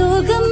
രോഗം